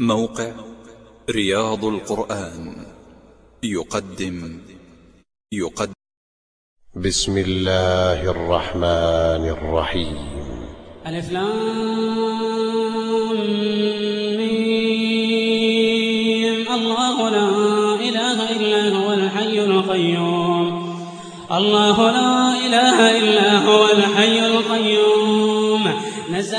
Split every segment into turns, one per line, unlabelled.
موقع رياض القرآن. يقدم. يقدم.
بسم الله الرحمن الرحيم.
ألف لام الله لا إله إلا هو الحي القيوم. الله لا إله إلا هو الحي القيوم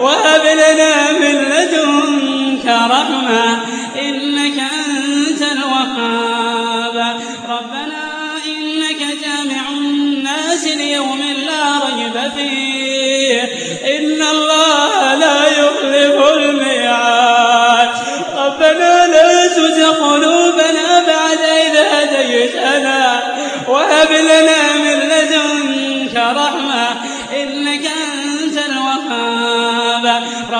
وهب لنا من لدنك رحمة إنك أنت الوهاب. ربنا إنك جامع الناس ليوم لا ريب فيه. إن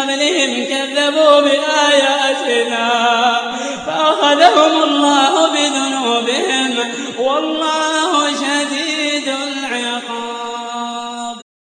قبلهم كذبوا بآياتنا فأخذهم الله بذنوبهم